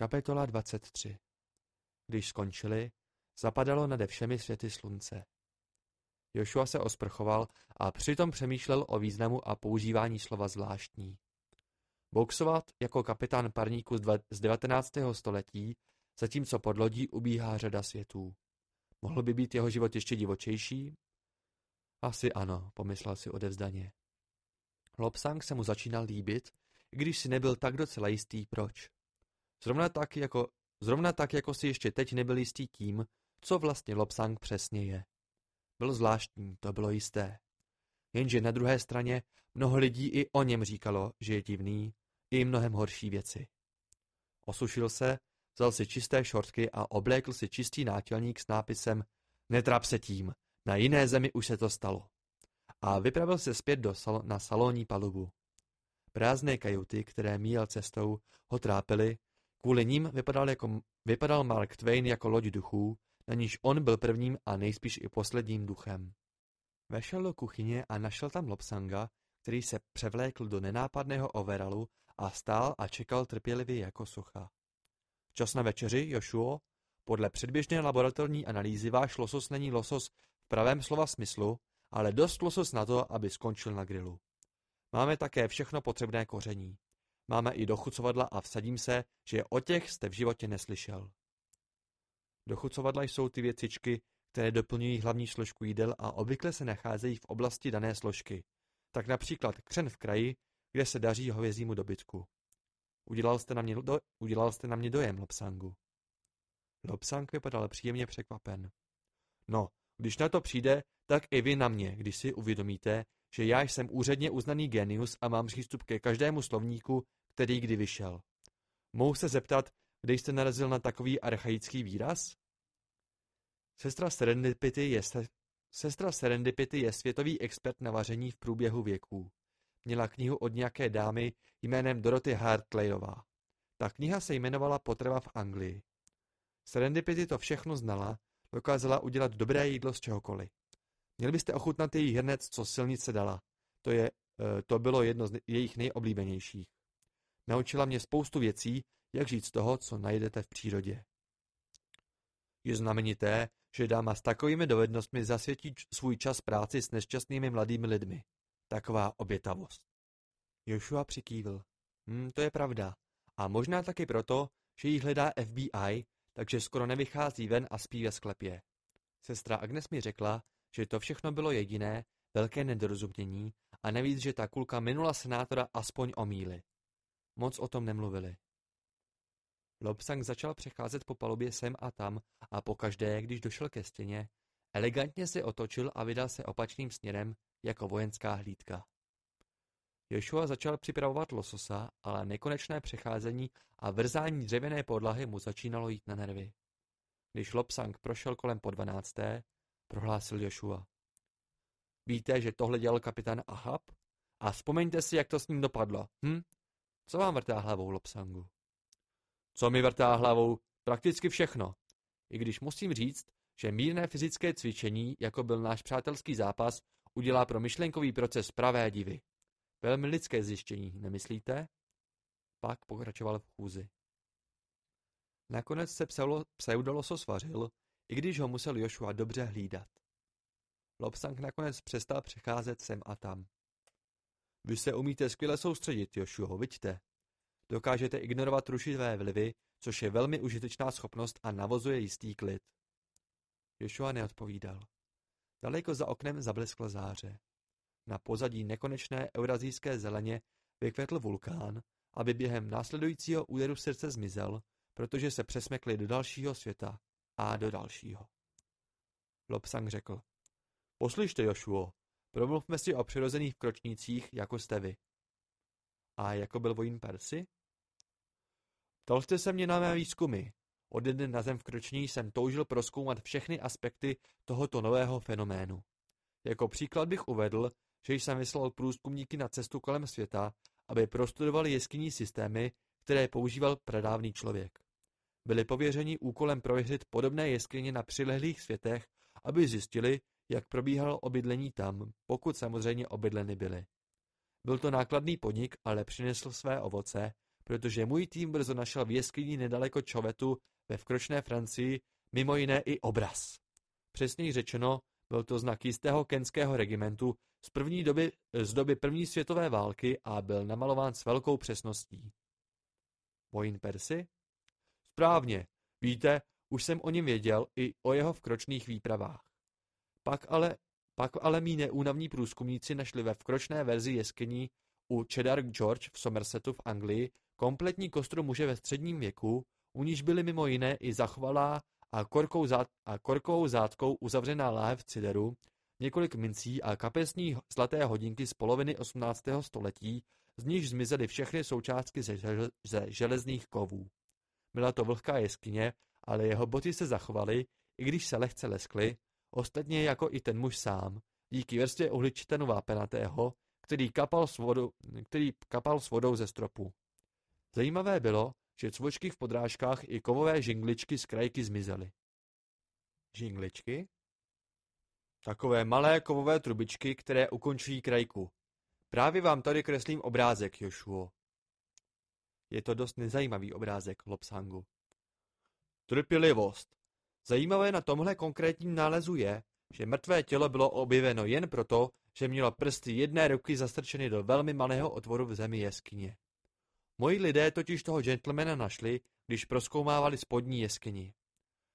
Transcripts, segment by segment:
Kapitola 23 Když skončili, zapadalo nade všemi světy slunce. Joshua se osprchoval a přitom přemýšlel o významu a používání slova zvláštní. Boxovat jako kapitán parníku z 19. století, zatímco pod lodí ubíhá řada světů. Mohl by být jeho život ještě divočejší? Asi ano, pomyslel si odevzdaně. Lobsang se mu začínal líbit, i když si nebyl tak docela jistý proč. Zrovna tak, jako, zrovna tak, jako si ještě teď nebyl jistý tím, co vlastně Lobsang přesně je. Byl zvláštní, to bylo jisté. Jenže na druhé straně mnoho lidí i o něm říkalo, že je divný, i mnohem horší věci. Osušil se, vzal si čisté šortky a oblékl si čistý nátělník s nápisem Netrap se tím, na jiné zemi už se to stalo. A vypravil se zpět do sal- na salonní palubu. Prázdné kajuty, které míjel cestou, ho trápily, kvůli ním vypadal, jako, vypadal Mark Twain jako loď duchů, na níž on byl prvním a nejspíš i posledním duchem. Vešel do kuchyně a našel tam Lobsanga, který se převlékl do nenápadného overalu a stál a čekal trpělivě jako socha. Čas na večeři, Jošuo? Podle předběžné laboratorní analýzy váš losos není losos v pravém slova smyslu, ale dost losos na to, aby skončil na grilu. Máme také všechno potřebné koření. Máme i dochucovadla a vsadím se, že o těch jste v životě neslyšel. Dochucovadla jsou ty věcičky, které doplňují hlavní složku jídel a obvykle se nacházejí v oblasti dané složky. Tak například křen v kraji, kde se daří hovězímu dobytku. Udělal jste na mě, do, udělal jste na mě dojem, Lopsangu. Lopsang vypadal příjemně překvapen. No, když na to přijde, tak i vy na mě, když si uvědomíte, že já jsem úředně uznaný genius a mám přístup ke každému slovníku, který kdy vyšel. Mohu se zeptat, kde jste narazil na takový archaický výraz? Sestra Serendipity je, se, sestra Serendipity je světový expert na vaření v průběhu věků. Měla knihu od nějaké dámy jménem Dorothy Hartleyová. Ta kniha se jmenovala Potrava v Anglii. Serendipity to všechno znala, dokázala udělat dobré jídlo z čehokoliv. Měli byste ochutnat její hrnec, co silnice dala. To, je, eh, to bylo jedno z jejich nejoblíbenějších. Naučila mě spoustu věcí, jak žít z toho, co najdete v přírodě. Je znamenité, že dáma s takovými dovednostmi zasvětí svůj čas práci s nešťastnými mladými lidmi. Taková obětavost. Joshua přikývl. Hm, to je pravda. A možná taky proto, že jí hledá FBI, takže skoro nevychází ven a spí ve sklepě. Sestra Agnes mi řekla, že to všechno bylo jediné, velké nedorozumění a navíc, že ta kulka minula senátora aspoň o míli. Moc o tom nemluvili. Lobsang začal přecházet po palubě sem a tam a pokaždé, když došel ke stěně, elegantně se otočil a vydal se opačným směrem jako vojenská hlídka. Joshua začal připravovat lososa, ale nekonečné přecházení a vrzání dřevěné podlahy mu začínalo jít na nervy. Když Lobsang prošel kolem po dvanácté, prohlásil Joshua. Víte, že tohle dělal kapitán Ahab? A vzpomeňte si, jak to s ním dopadlo, hm? Co vám vrtá hlavou, Lobsangu? Co mi vrtá hlavou? Prakticky všechno. I když musím říct, že mírné fyzické cvičení, jako byl náš přátelský zápas, udělá pro myšlenkový proces pravé divy. Velmi lidské zjištění, nemyslíte? Pak pokračoval v chůzi. Nakonec se pseudoloso svařil, i když ho musel Joshua dobře hlídat. Lobsang nakonec přestal přecházet sem a tam. Vy se umíte skvěle soustředit, Joshua, vidíte. Dokážete ignorovat rušivé vlivy, což je velmi užitečná schopnost a navozuje jistý klid. Joshua neodpovídal. Daleko za oknem zableskl záře. Na pozadí nekonečné eurazijské zeleně vykvetl vulkán, aby během následujícího úderu srdce zmizel, protože se přesmekli do dalšího světa a do dalšího. Lobsang řekl. Poslyšte, Jošuo, promluvme si o přirozených kročnících, jako jste vy. A jako byl vojín Persy? Ptal jste se mě na mé výzkumy. Od dne na zem v kroční jsem toužil proskoumat všechny aspekty tohoto nového fenoménu. Jako příklad bych uvedl, že jsem vyslal průzkumníky na cestu kolem světa, aby prostudovali jeskyní systémy, které používal pradávný člověk. Byli pověřeni úkolem prověřit podobné jeskyně na přilehlých světech, aby zjistili, jak probíhalo obydlení tam, pokud samozřejmě obydleny byly. Byl to nákladný podnik, ale přinesl své ovoce, protože můj tým brzo našel v jeskyni nedaleko Čovetu ve vkročné Francii mimo jiné i obraz. Přesněji řečeno, byl to znak jistého kenského regimentu z, první doby, z doby první světové války a byl namalován s velkou přesností. Vojín Persy? Správně, víte, už jsem o něm věděl i o jeho vkročných výpravách. Pak ale, pak ale mý neúnavní průzkumníci našli ve vkročné verzi jeskyní u Cheddar George v Somersetu v Anglii kompletní kostru muže ve středním věku, u níž byly mimo jiné i zachovalá a, korkou zát, a korkovou zátkou uzavřená láhev cideru, několik mincí a kapesní zlaté hodinky z poloviny 18. století, z níž zmizely všechny součástky ze, ze železných kovů. Byla to vlhká jeskyně, ale jeho boty se zachovaly, i když se lehce leskly, ostatně jako i ten muž sám, díky vrstvě uhličitanu vápenatého, který kapal, s vodou, který kapal s vodou ze stropu. Zajímavé bylo, že cvočky v podrážkách i kovové žingličky z krajky zmizely. Žingličky? Takové malé kovové trubičky, které ukončují krajku. Právě vám tady kreslím obrázek, Jošuo. Je to dost nezajímavý obrázek, Lopsangu. Trpělivost. Zajímavé na tomhle konkrétním nálezu je, že mrtvé tělo bylo objeveno jen proto, že mělo prsty jedné ruky zastrčeny do velmi malého otvoru v zemi jeskyně. Moji lidé totiž toho gentlemana našli, když proskoumávali spodní jeskyni.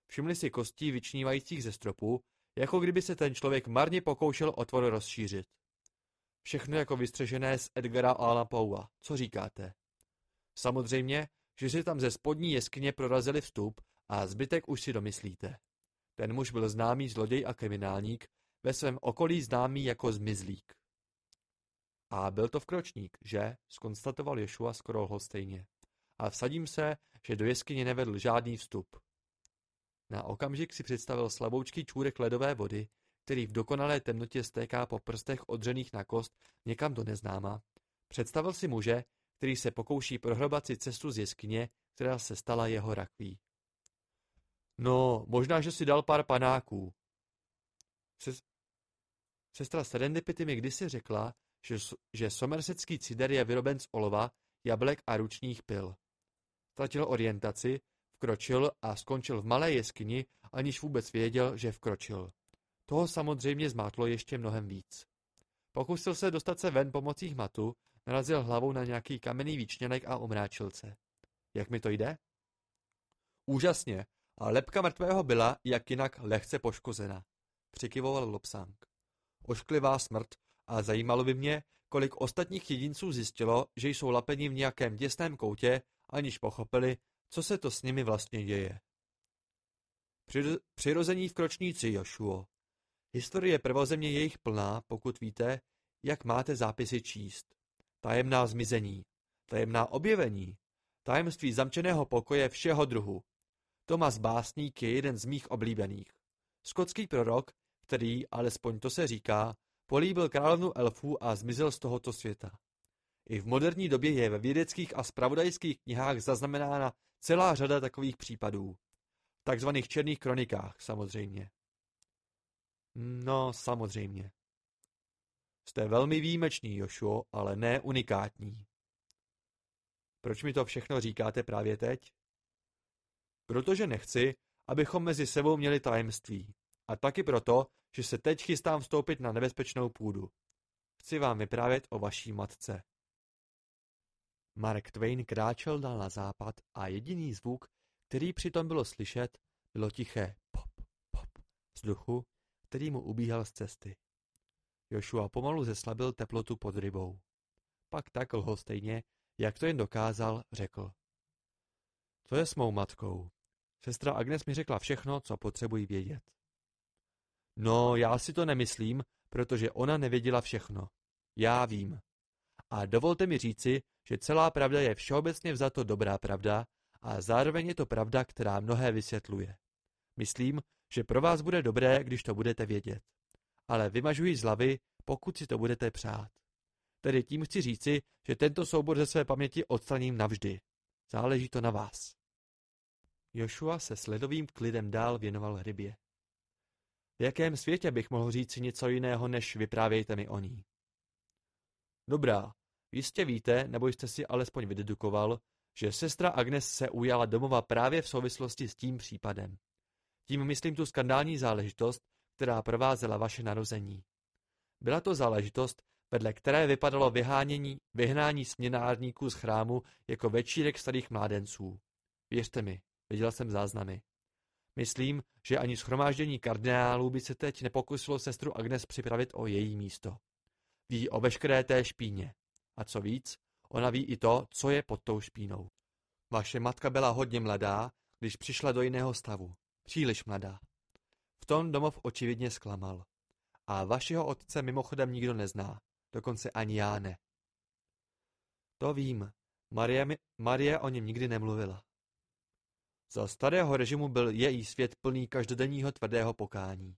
Všimli si kostí vyčnívajících ze stropu, jako kdyby se ten člověk marně pokoušel otvor rozšířit. Všechno jako vystřežené z Edgara Alana Poua. Co říkáte? Samozřejmě, že si tam ze spodní jeskyně prorazili vstup a zbytek už si domyslíte. Ten muž byl známý zloděj a kriminálník, ve svém okolí známý jako zmizlík. A byl to vkročník, že? skonstatoval Ješua skoro lhostejně. A vsadím se, že do jeskyně nevedl žádný vstup. Na okamžik si představil slaboučký čůrek ledové vody, který v dokonalé temnotě stéká po prstech odřených na kost někam do neznáma. Představil si muže, který se pokouší prohrobat si cestu z jeskyně, která se stala jeho rakví. No, možná, že si dal pár panáků. Ses... Sestra Serendipity mi kdysi řekla, že, že somersetský cider je vyroben z olova, jablek a ručních pil. Ztratil orientaci, vkročil a skončil v malé jeskyni, aniž vůbec věděl, že vkročil. Toho samozřejmě zmátlo ještě mnohem víc. Pokusil se dostat se ven pomocí hmatu, narazil hlavou na nějaký kamenný výčněnek a omráčil se. Jak mi to jde? Úžasně, a lepka mrtvého byla, jak jinak, lehce poškozena. Přikyvoval Lopsang. Ošklivá smrt a zajímalo by mě, kolik ostatních jedinců zjistilo, že jsou lapeni v nějakém těsném koutě, aniž pochopili, co se to s nimi vlastně děje. Přirození vkročníci, Jošuo. Historie prvozemě je jich plná, pokud víte, jak máte zápisy číst. Tajemná zmizení, tajemná objevení, tajemství zamčeného pokoje všeho druhu. Tomas Básník je jeden z mých oblíbených. Skotský prorok, který, alespoň to se říká, políbil královnu elfů a zmizel z tohoto světa. I v moderní době je ve vědeckých a spravodajských knihách zaznamenána celá řada takových případů. Takzvaných černých kronikách, samozřejmě. No, samozřejmě. Jste velmi výjimečný, Jošuo, ale ne unikátní. Proč mi to všechno říkáte právě teď? Protože nechci, abychom mezi sebou měli tajemství. A taky proto, že se teď chystám vstoupit na nebezpečnou půdu. Chci vám vyprávět o vaší matce. Mark Twain kráčel dál na západ a jediný zvuk, který přitom bylo slyšet, bylo tiché pop, pop vzduchu, který mu ubíhal z cesty. Joshua pomalu zeslabil teplotu pod rybou. Pak tak lhostejně, jak to jen dokázal, řekl. To je s mou matkou. Sestra Agnes mi řekla všechno, co potřebuji vědět. No, já si to nemyslím, protože ona nevěděla všechno. Já vím. A dovolte mi říci, že celá pravda je všeobecně vzato dobrá pravda a zároveň je to pravda, která mnohé vysvětluje. Myslím, že pro vás bude dobré, když to budete vědět. Ale vymažuji z hlavy, pokud si to budete přát. Tedy tím chci říci, že tento soubor ze své paměti odstraním navždy. Záleží to na vás. Joshua se s ledovým klidem dál věnoval rybě. V jakém světě bych mohl říct něco jiného, než vyprávějte mi o ní? Dobrá, jistě víte, nebo jste si alespoň vydedukoval, že sestra Agnes se ujala domova právě v souvislosti s tím případem. Tím myslím tu skandální záležitost, která provázela vaše narození. Byla to záležitost, vedle které vypadalo vyhánění, vyhnání směnárníků z chrámu jako večírek starých mládenců. Věřte mi, viděl jsem záznamy. Myslím, že ani schromáždění kardinálů by se teď nepokusilo sestru Agnes připravit o její místo. Ví o veškeré té špíně. A co víc, ona ví i to, co je pod tou špínou. Vaše matka byla hodně mladá, když přišla do jiného stavu. Příliš mladá. V tom domov očividně zklamal. A vašeho otce mimochodem nikdo nezná. Dokonce ani já ne. To vím. Marie, mi, Marie o něm nikdy nemluvila. Za starého režimu byl její svět plný každodenního tvrdého pokání.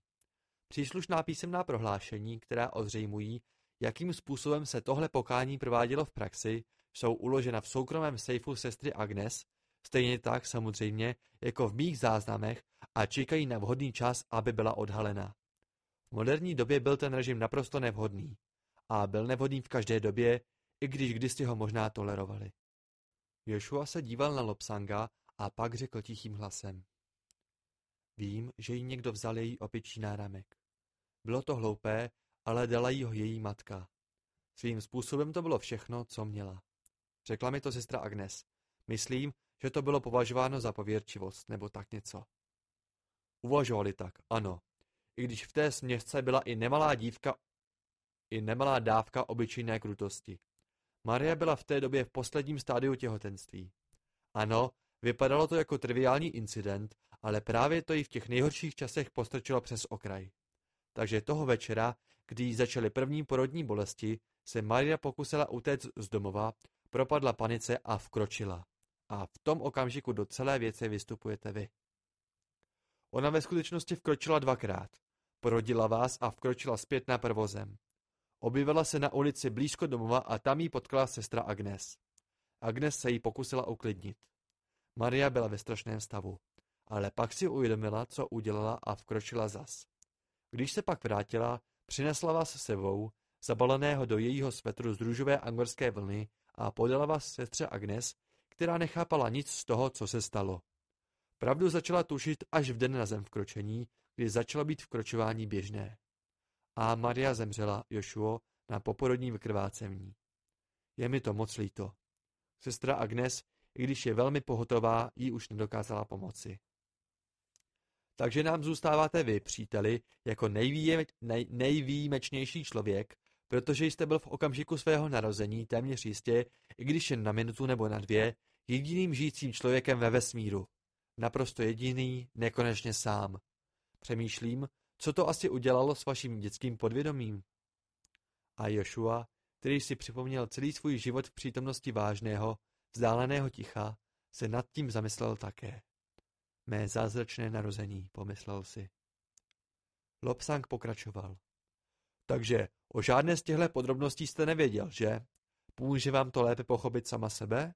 Příslušná písemná prohlášení, která ozřejmují, jakým způsobem se tohle pokání provádělo v praxi, jsou uložena v soukromém sejfu sestry Agnes, stejně tak samozřejmě jako v mých záznamech a čekají na vhodný čas, aby byla odhalena. V moderní době byl ten režim naprosto nevhodný. A byl nevhodný v každé době, i když kdysi ho možná tolerovali. Joshua se díval na Lopsanga a pak řekl tichým hlasem. Vím, že jí někdo vzal její opičí náramek. Bylo to hloupé, ale dala jí ho její matka. Svým způsobem to bylo všechno, co měla. Řekla mi to sestra Agnes. Myslím, že to bylo považováno za pověrčivost, nebo tak něco. Uvažovali tak, ano. I když v té směšce byla i nemalá dívka, i nemalá dávka obyčejné krutosti. Maria byla v té době v posledním stádiu těhotenství. Ano, vypadalo to jako triviální incident, ale právě to ji v těch nejhorších časech postrčilo přes okraj. Takže toho večera, kdy začaly první porodní bolesti, se Maria pokusila utéct z domova, propadla panice a vkročila. A v tom okamžiku do celé věci vystupujete vy. Ona ve skutečnosti vkročila dvakrát. Porodila vás a vkročila zpět na prvozem. Objevila se na ulici blízko domova a tam jí potkala sestra Agnes. Agnes se jí pokusila uklidnit. Maria byla ve strašném stavu, ale pak si uvědomila, co udělala a vkročila zas. Když se pak vrátila, přinesla vás sebou, zabaleného do jejího svetru z růžové angorské vlny a podala vás sestře Agnes, která nechápala nic z toho, co se stalo. Pravdu začala tušit až v den na zem vkročení, kdy začalo být vkročování běžné. A Maria zemřela, Jošuo, na poporodní vykrvácení. Je mi to moc líto. Sestra Agnes, i když je velmi pohotová, jí už nedokázala pomoci. Takže nám zůstáváte vy, příteli, jako nejvýjime, nej, nejvýjimečnější člověk, protože jste byl v okamžiku svého narození téměř jistě, i když jen na minutu nebo na dvě, jediným žijícím člověkem ve vesmíru. Naprosto jediný, nekonečně sám. Přemýšlím, co to asi udělalo s vaším dětským podvědomím. A Joshua, který si připomněl celý svůj život v přítomnosti vážného, vzdáleného ticha, se nad tím zamyslel také. Mé zázračné narození, pomyslel si. Lobsang pokračoval. Takže o žádné z těchto podrobností jste nevěděl, že? Pomůže vám to lépe pochopit sama sebe?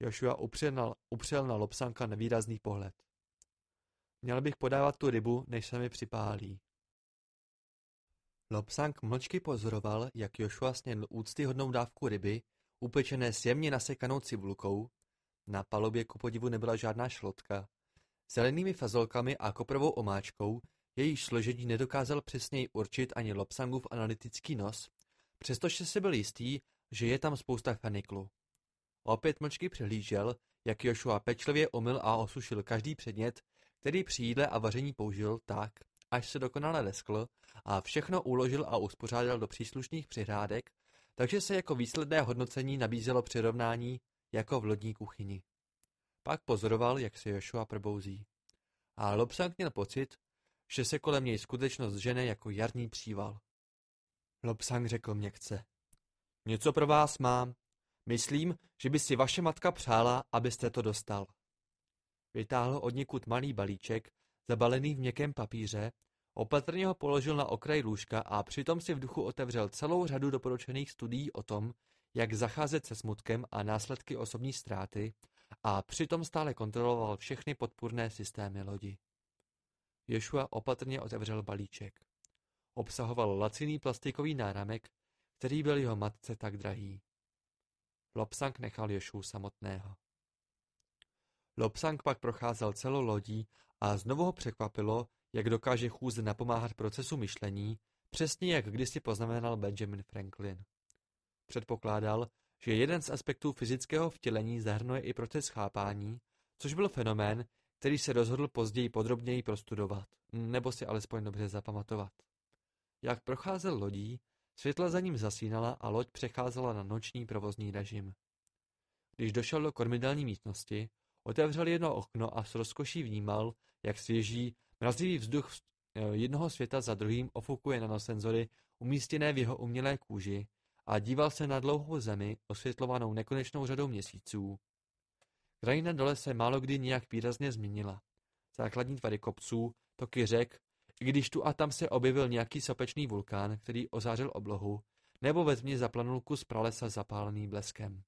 Joshua upřel na, upřel na Lobsanka nevýrazný pohled. Měl bych podávat tu rybu, než se mi připálí. Lobsang mlčky pozoroval, jak Joshua snědl úctyhodnou dávku ryby, upečené s jemně nasekanou cibulkou, na palubě ku podivu nebyla žádná šlotka, zelenými fazolkami a koprovou omáčkou, jejíž složení nedokázal přesněji určit ani Lobsangův analytický nos, přestože si byl jistý, že je tam spousta feniklu. Opět mlčky přehlížel, jak Joshua pečlivě omyl a osušil každý předmět, který při jídle a vaření použil tak, až se dokonale leskl a všechno uložil a uspořádal do příslušných přihrádek, takže se jako výsledné hodnocení nabízelo přirovnání jako v lodní kuchyni. Pak pozoroval, jak se Joshua probouzí. A Lobsang měl pocit, že se kolem něj skutečnost žene jako jarní příval. Lobsang řekl měkce. Něco pro vás mám. Myslím, že by si vaše matka přála, abyste to dostal. Vytáhl od někud malý balíček, zabalený v měkkém papíře, opatrně ho položil na okraj lůžka a přitom si v duchu otevřel celou řadu doporučených studií o tom, jak zacházet se smutkem a následky osobní ztráty a přitom stále kontroloval všechny podpůrné systémy lodi. Joshua opatrně otevřel balíček. Obsahoval laciný plastikový náramek, který byl jeho matce tak drahý. Lobsang nechal Jošu samotného. Lobsang pak procházel celou lodí a znovu ho překvapilo, jak dokáže chůze napomáhat procesu myšlení, přesně jak kdysi poznamenal Benjamin Franklin. Předpokládal, že jeden z aspektů fyzického vtělení zahrnuje i proces chápání, což byl fenomén, který se rozhodl později podrobněji prostudovat, nebo si alespoň dobře zapamatovat. Jak procházel lodí, světla za ním zasínala a loď přecházela na noční provozní režim. Když došel do kormidelní místnosti, otevřel jedno okno a s rozkoší vnímal, jak svěží, mrazivý vzduch eh, jednoho světa za druhým ofukuje nanosenzory umístěné v jeho umělé kůži a díval se na dlouhou zemi, osvětlovanou nekonečnou řadou měsíců. Krajina dole se málokdy nijak výrazně změnila. Základní tvary kopců, toky řek, i když tu a tam se objevil nějaký sopečný vulkán, který ozářil oblohu, nebo ve tmě zaplanul kus pralesa zapálený bleskem.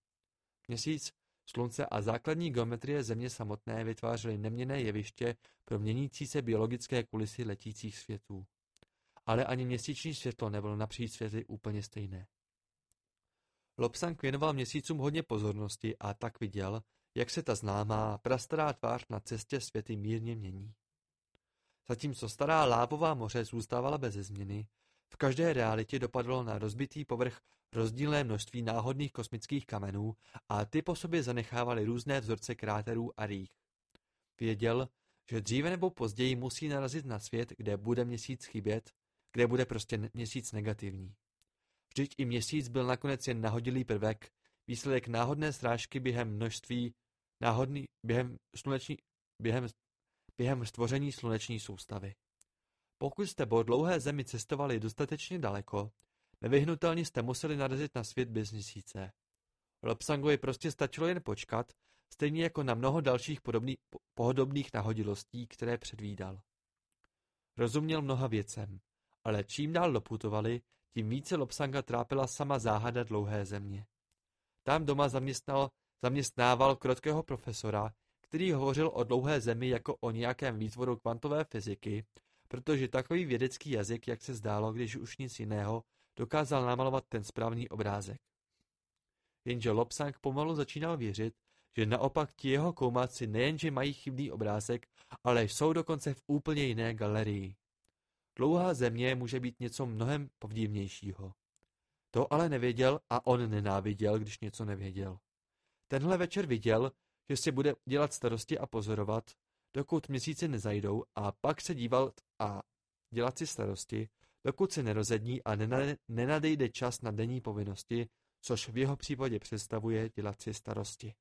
Měsíc, slunce a základní geometrie země samotné vytvářely neměné jeviště pro měnící se biologické kulisy letících světů. Ale ani měsíční světlo nebylo napříč světy úplně stejné. Lobsang věnoval měsícům hodně pozornosti a tak viděl, jak se ta známá, prastará tvář na cestě světy mírně mění. Zatímco stará lávová moře zůstávala bez změny, v každé realitě dopadlo na rozbitý povrch rozdílné množství náhodných kosmických kamenů a ty po sobě zanechávaly různé vzorce kráterů a rých. Věděl, že dříve nebo později musí narazit na svět, kde bude měsíc chybět, kde bude prostě měsíc negativní. Vždyť i měsíc byl nakonec jen nahodilý prvek, výsledek náhodné srážky během množství náhodný, během, sluneční, během, během stvoření sluneční soustavy. Pokud jste po dlouhé zemi cestovali dostatečně daleko, nevyhnutelně jste museli narazit na svět bez měsíce. Lopsangovi prostě stačilo jen počkat, stejně jako na mnoho dalších podobný, pohodobných nahodilostí, které předvídal. Rozuměl mnoha věcem, ale čím dál doputovali, tím více Lopsanga trápila sama záhada dlouhé země. Tam doma zaměstnal, zaměstnával krotkého profesora, který hovořil o dlouhé zemi jako o nějakém výtvoru kvantové fyziky, protože takový vědecký jazyk, jak se zdálo, když už nic jiného, dokázal namalovat ten správný obrázek. Jenže Lopsang pomalu začínal věřit, že naopak ti jeho koumáci nejenže mají chybný obrázek, ale jsou dokonce v úplně jiné galerii. Dlouhá země může být něco mnohem povdivnějšího. To ale nevěděl a on nenáviděl, když něco nevěděl. Tenhle večer viděl, že si bude dělat starosti a pozorovat, dokud měsíce nezajdou a pak se dívat a dělat si starosti, dokud se nerozední a nenadejde čas na denní povinnosti, což v jeho případě představuje dělat si starosti.